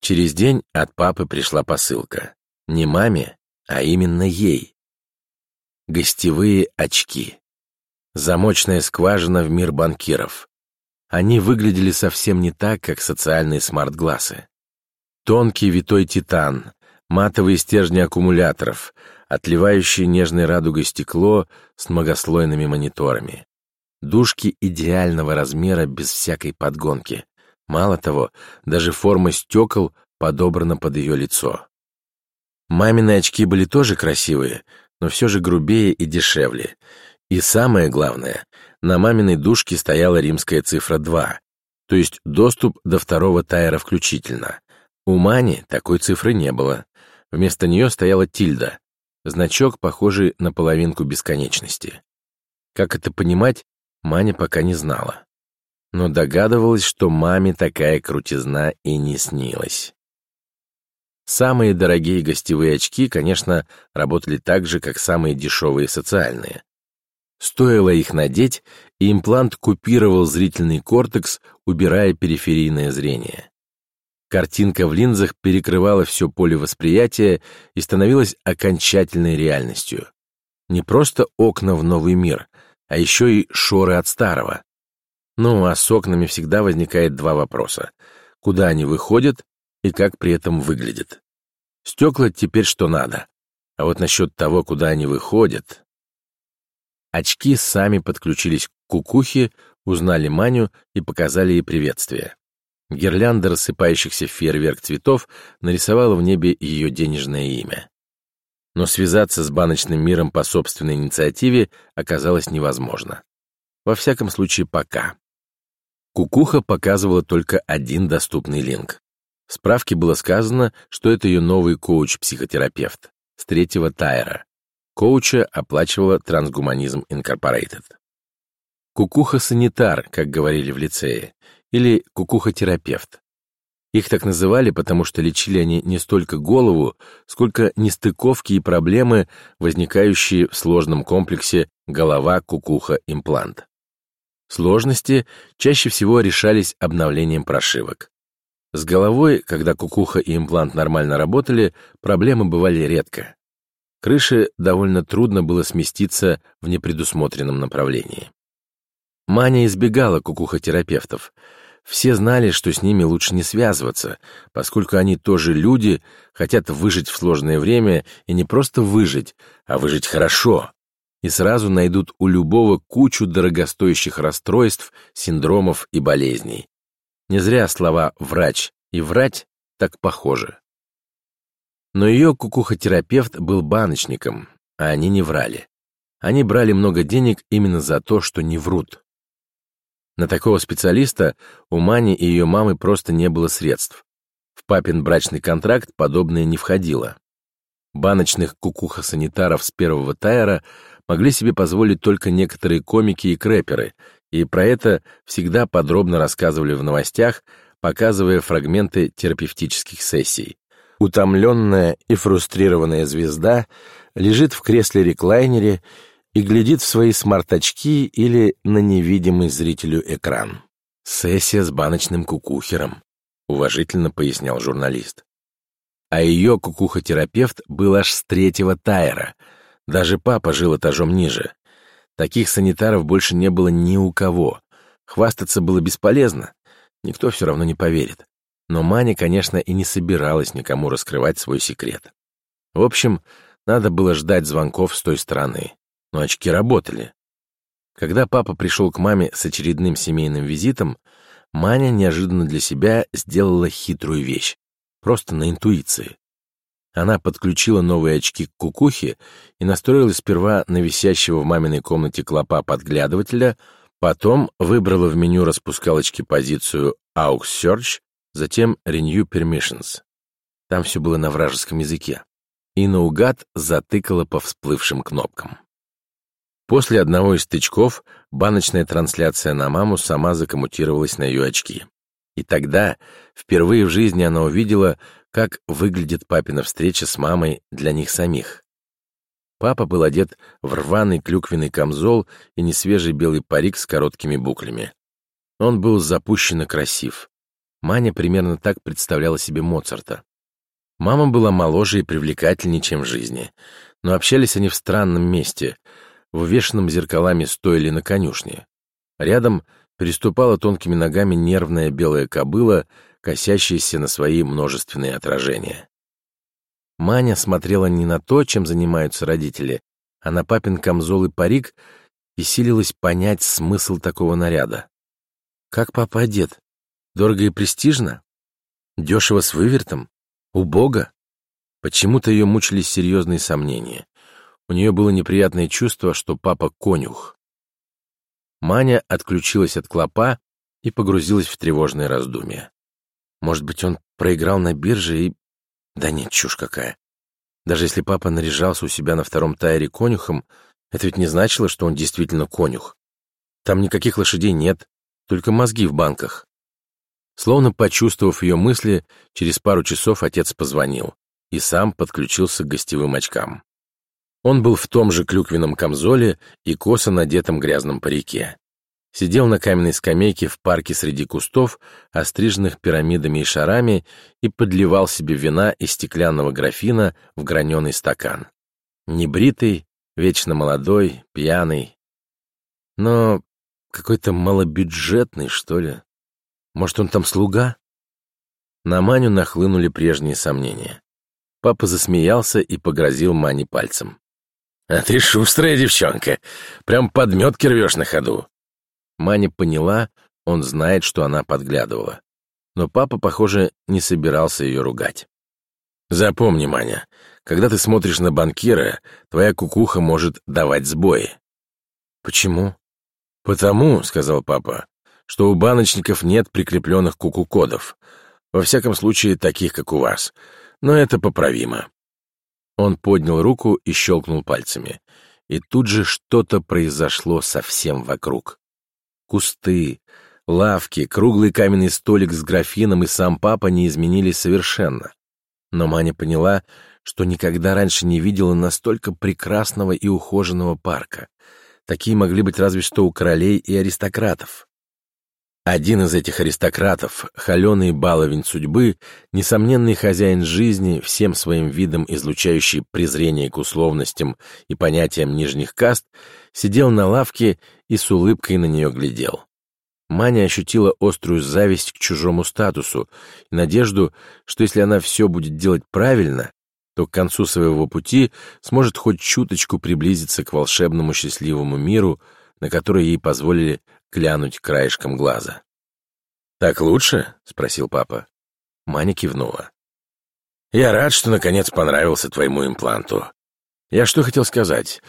Через день от папы пришла посылка. Не маме, а именно ей. Гостевые очки. Замочная скважина в мир банкиров. Они выглядели совсем не так, как социальные смарт-глазы. Тонкий витой титан, матовые стержни аккумуляторов, отливающее нежной радугой стекло с многослойными мониторами. Дужки идеального размера без всякой подгонки. Мало того, даже форма стекол подобрана под ее лицо. Мамины очки были тоже красивые, но все же грубее и дешевле. И самое главное, на маминой дужке стояла римская цифра 2, то есть доступ до второго тайра включительно. У Мани такой цифры не было. Вместо нее стояла тильда, значок, похожий на половинку бесконечности. Как это понимать, Маня пока не знала. Но догадывалась, что маме такая крутизна и не снилась. Самые дорогие гостевые очки, конечно, работали так же, как самые дешевые социальные. Стоило их надеть, и имплант купировал зрительный кортекс, убирая периферийное зрение. Картинка в линзах перекрывала все поле восприятия и становилась окончательной реальностью. Не просто окна в новый мир, а еще и шоры от старого. Ну, а с окнами всегда возникает два вопроса. Куда они выходят и как при этом выглядят? Стекла теперь что надо. А вот насчет того, куда они выходят... Очки сами подключились к кукухе, узнали Маню и показали ей приветствие. Гирлянда рассыпающихся фейерверк цветов нарисовала в небе ее денежное имя но связаться с баночным миром по собственной инициативе оказалось невозможно. Во всяком случае, пока. Кукуха показывала только один доступный линк. В справке было сказано, что это ее новый коуч-психотерапевт с третьего тайра. Коуча оплачивала Трансгуманизм Инкорпорейтед. Кукуха-санитар, как говорили в лицее, или кукуха-терапевт. Их так называли, потому что лечили они не столько голову, сколько нестыковки и проблемы, возникающие в сложном комплексе голова-кукуха-имплант. Сложности чаще всего решались обновлением прошивок. С головой, когда кукуха и имплант нормально работали, проблемы бывали редко. Крыше довольно трудно было сместиться в непредусмотренном направлении. Маня избегала кукухотерапевтов — все знали, что с ними лучше не связываться, поскольку они тоже люди, хотят выжить в сложное время и не просто выжить, а выжить хорошо. И сразу найдут у любого кучу дорогостоящих расстройств, синдромов и болезней. Не зря слова «врач» и «врать» так похожи. Но ее кукухотерапевт был баночником, а они не врали. Они брали много денег именно за то, что не врут. На такого специалиста у Мани и ее мамы просто не было средств. В папин брачный контракт подобное не входило. Баночных кукуха-санитаров с первого тайра могли себе позволить только некоторые комики и крэперы, и про это всегда подробно рассказывали в новостях, показывая фрагменты терапевтических сессий. Утомленная и фрустрированная звезда лежит в кресле-реклайнере и глядит в свои смарт-очки или на невидимый зрителю экран. «Сессия с баночным кукухером», — уважительно пояснял журналист. А ее кукухотерапевт был аж с третьего тайра. Даже папа жил этажом ниже. Таких санитаров больше не было ни у кого. Хвастаться было бесполезно. Никто все равно не поверит. Но Маня, конечно, и не собиралась никому раскрывать свой секрет. В общем, надо было ждать звонков с той стороны но очки работали. Когда папа пришел к маме с очередным семейным визитом, Маня неожиданно для себя сделала хитрую вещь, просто на интуиции. Она подключила новые очки к кукухе и настроила сперва на висящего в маминой комнате клопа-подглядывателя, потом выбрала в меню распускалочки позицию AUX Search, затем Renew Permissions. Там все было на вражеском языке. И наугад затыкала по всплывшим кнопкам. После одного из стычков баночная трансляция на маму сама закоммутировалась на ее очки. И тогда впервые в жизни она увидела, как выглядит папина встреча с мамой для них самих. Папа был одет в рваный клюквенный камзол и несвежий белый парик с короткими буклями. Он был запущенно красив. Маня примерно так представляла себе Моцарта. Мама была моложе и привлекательнее, чем в жизни, но общались они в странном месте, в увешанном зеркалами стоили на конюшне. Рядом переступала тонкими ногами нервная белая кобыла, косящаяся на свои множественные отражения. Маня смотрела не на то, чем занимаются родители, а на папин камзол и парик и силилась понять смысл такого наряда. Как папа одет? Дорого и престижно? Дешево с вывертом? Убого? Почему-то ее мучили серьезные сомнения. У нее было неприятное чувство, что папа конюх. Маня отключилась от клопа и погрузилась в тревожное раздумье. Может быть, он проиграл на бирже и... Да нет, чушь какая. Даже если папа наряжался у себя на втором тайре конюхом, это ведь не значило, что он действительно конюх. Там никаких лошадей нет, только мозги в банках. Словно почувствовав ее мысли, через пару часов отец позвонил и сам подключился к гостевым очкам. Он был в том же клюквенном камзоле и косо надетом грязном парике. Сидел на каменной скамейке в парке среди кустов, остриженных пирамидами и шарами, и подливал себе вина из стеклянного графина в граненый стакан. Небритый, вечно молодой, пьяный. Но какой-то малобюджетный, что ли. Может, он там слуга? На Маню нахлынули прежние сомнения. Папа засмеялся и погрозил Мане пальцем. «А ты шустрая девчонка, прям подметки рвешь на ходу». Маня поняла, он знает, что она подглядывала. Но папа, похоже, не собирался ее ругать. «Запомни, Маня, когда ты смотришь на банкира, твоя кукуха может давать сбои». «Почему?» «Потому», — сказал папа, что у баночников нет прикрепленных куку-кодов. Во всяком случае, таких, как у вас. Но это поправимо. Он поднял руку и щелкнул пальцами. И тут же что-то произошло совсем вокруг. Кусты, лавки, круглый каменный столик с графином и сам папа не изменились совершенно. Но Маня поняла, что никогда раньше не видела настолько прекрасного и ухоженного парка. Такие могли быть разве что у королей и аристократов. Один из этих аристократов, холеный баловень судьбы, несомненный хозяин жизни, всем своим видом излучающий презрение к условностям и понятиям нижних каст, сидел на лавке и с улыбкой на нее глядел. Маня ощутила острую зависть к чужому статусу и надежду, что если она все будет делать правильно, то к концу своего пути сможет хоть чуточку приблизиться к волшебному счастливому миру, на который ей позволили глянуть краешком глаза. «Так лучше?» — спросил папа. Маня кивнула. «Я рад, что наконец понравился твоему импланту. Я что хотел сказать?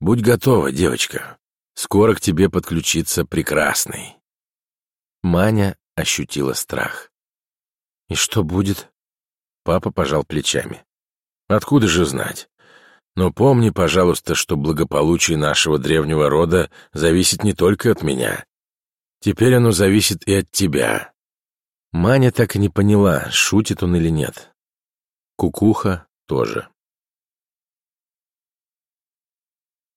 Будь готова, девочка. Скоро к тебе подключится прекрасный». Маня ощутила страх. «И что будет?» Папа пожал плечами. «Откуда же знать? Но помни, пожалуйста, что благополучие нашего древнего рода зависит не только от меня. Теперь оно зависит и от тебя». Маня так и не поняла, шутит он или нет. Кукуха тоже.